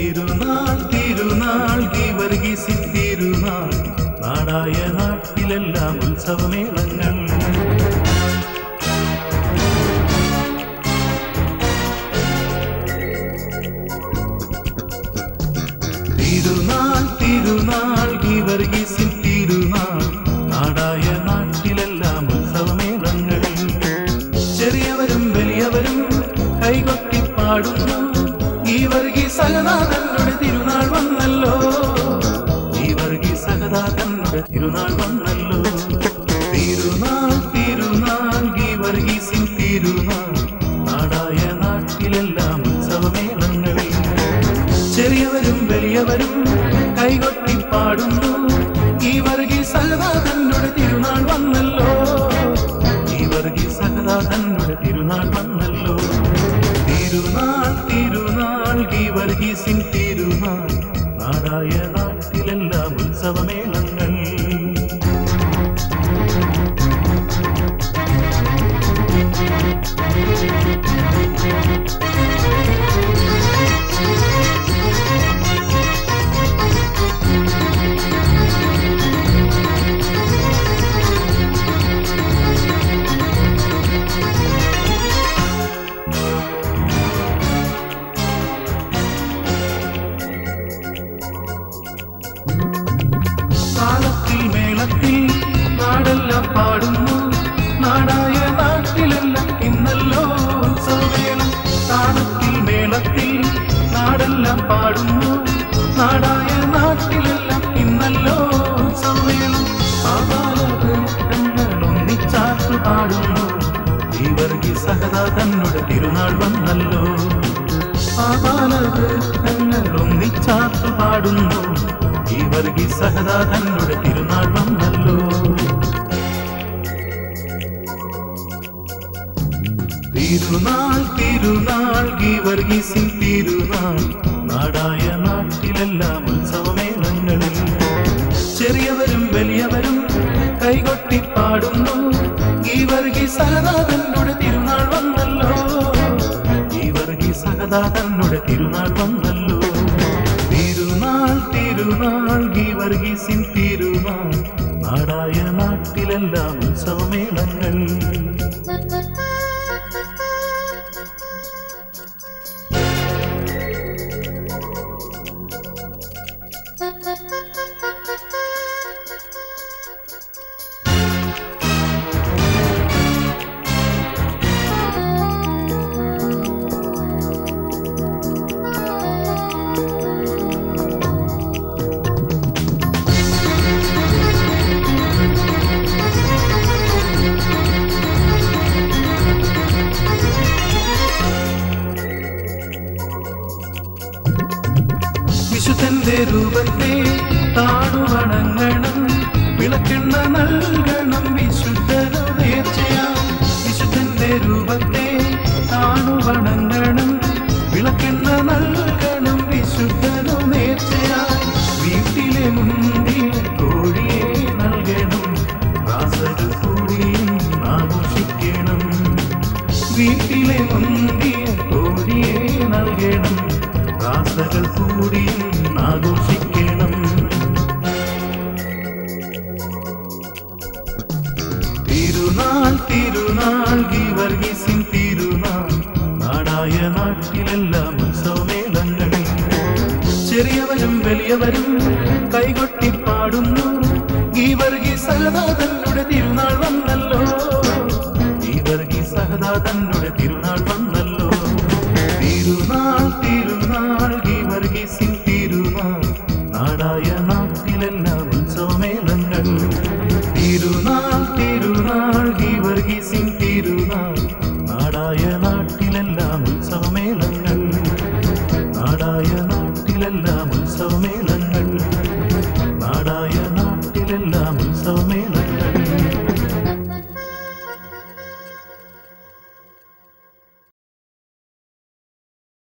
തിരുനാൾ തിരുനാൾ ഗീവർഗീസി തിരുനാൾ. നാടായ നാട്ടിലെല്ലാം ഉത്സവമേളങ്ങൾ. തിരുനാൾ തിരുനാൾ ഗീവർഗീസി തിരുനാൾ. നാടായ നാട്ടിലെല്ലാം ഉത്സവമേളങ്ങൾ. ചെറിയവരും വലിയവരും കൈകൊട്ടി പാടുന്നു. ഈ വർഗി സഹനാഥനുടെ തിരുനാൾ വന്നല്ലോ. ഈ വർഗി സഹനാഥനുടെ തിരുനാൾ വന്നല്ലോ. തിരുനാൾ തിരുനാൾ ഈ വർഗീസിൻ തിരുനാൾ. നാടായ നാട്ടിലെല്ലാം ഉത്സവമേളങ്ങളിൽ. ചെറിയവരും വലിയവരും കൈകൊട്ടി പാടുന്നു. ഈ വർഗി സഹനാഥനുടെ തിരുനാൾ വന്നല്ലോ. ഈ വർഗി സഹനാഥനുടെ തിരുനാൾ വന്നല്ലോ. തിരുനാൾ തിരുനാൾ ഗീവർഗീസിൻ വർഗീസിൻ തിരുനാൾ. നാടായ നാട്ടിലെല്ലാം ഉത്സവമേളങ്ങൾ നാടായ നാട്ടിലെല്ലാം ഇന്നല്ലോ ഉത്സവമേളം ഒന്നിച്ചാത്തു പാടുന്നു. ഈ വർഗി സഹദാ തന്നുടെ തിരുനാൾ വന്നല്ലോ. ഒന്നിച്ചാത്തു പാടുന്നു. ഈ വർഗി തന്നുടെ തിരുനാൾ വന്നല്ലോ. തിരുനാൾ തിരുനാൾ ഈ വർഗീസിൻ തിരുനാൾ നാടായ നാട്ടിലെല്ലാം ഉത്സവമേളങ്ങളിൽ ചെറിയവരും വലിയവരും കൈകൊട്ടി പാടുന്നു. ഈ വർഗി സഹദാതന്നുടെ തിരുനാൾ വന്നല്ലോ. ഈ വർഗി സഹദാതന്നുടെ തിരുനാൾ വന്നല്ലോ. തിരുനാൾ തിരുനാൾ ഈ വർഗീസിൻ തിരുനാൾ. നാടായ നാട്ടിലെല്ലാം ഉത്സവമേളങ്ങൾ വിശുദ്ധന്റെ രൂപത്തെ താണുവണങ്ങണം വിളക്കെണ്ണ നൽകണം വിശുദ്ധ വിശുദ്ധന്റെ രൂപത്തെ താണുവണങ്ങണം വിളക്കെണ്ണ നൽകണം റാസകൾ കൂടി ആഘോഷിക്കണം. തിരുനാൾ തിരുനാൾ ഗീവർഗീസിൻ വർഗീസിൻ തിരുനാൾ നാടായ നാട്ടിലെല്ലാം ഉത്സവമേളങ്ങളിൽ ചെറിയവരും വലിയവരും കൈകൊട്ടി പാടുന്നു. ഈ വർഗി തന്നുടെ തിരുനാൾ വന്നല്ലോ. ഈ വർഗി